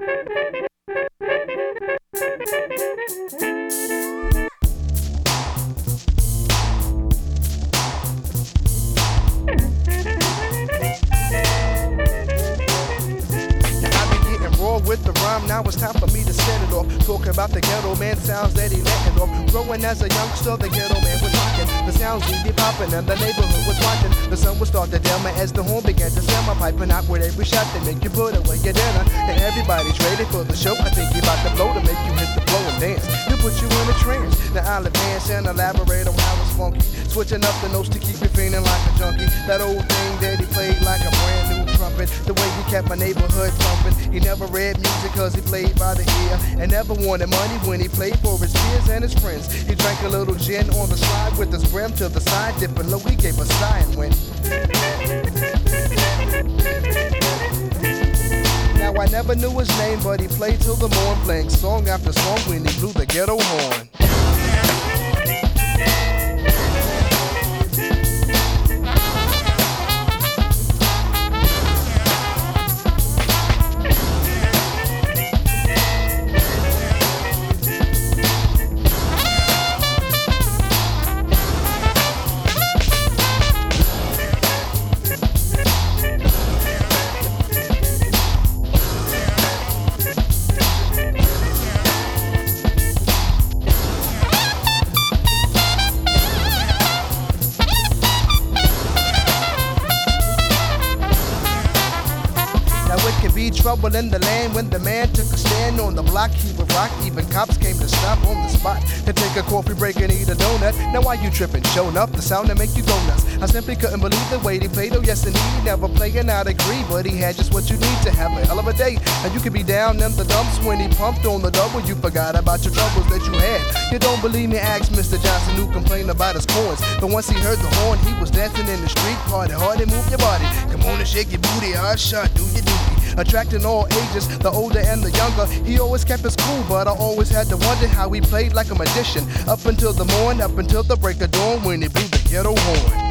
with the now it's time for me to set it off. Talking about the ghetto man sounds that he letting off. Growing as a youngster, the ghetto man was rocking. The sounds we be popping and the neighborhood was watching. The sun would start to dim as the horn began to sound. My piping out with every shot to make you put away your dinner. And everybody's ready for the show. I think you about to blow to make you hit the flow and dance. You put you in a trance. Now I'll advance and elaborate on how it's funky. Switching up the notes to keep you feeling like a junkie. That old thing that he played like a brand new trumpet. The way he kept my neighborhood thumping. He never read music cause he played by the ear. And never wanted money when he played for his peers and his friends. He drank a little gin on the slide with his brim to the side, dipping low. He gave a sigh and went. Now I never knew his name, but he played till the morn, playing song after song when he blew the ghetto horn. Trouble in the land when the man took a stand on the block. He would rock, even cops came to stop on the spot to take a coffee break and eat a donut. Now why you tripping? Showing up the sound that make you go nuts. I simply couldn't believe the way they played. Oh yes indeed, never playing out agree, but he had just what you need to have a hell of a day. And you could be down in the dumps when he pumped on the double. You forgot about your troubles that you had. You don't believe me? Ask Mr. Johnson who complained about his coins. But once he heard the horn, he was dancing in the street. Party hard and move your body. Come on and shake your booty, hard shot, do your duty attracting all ages, the older and the younger. He always kept his cool, but I always had to wonder how he played like a magician. Up until the morn, up until the break of dawn when he blew the ghetto horn.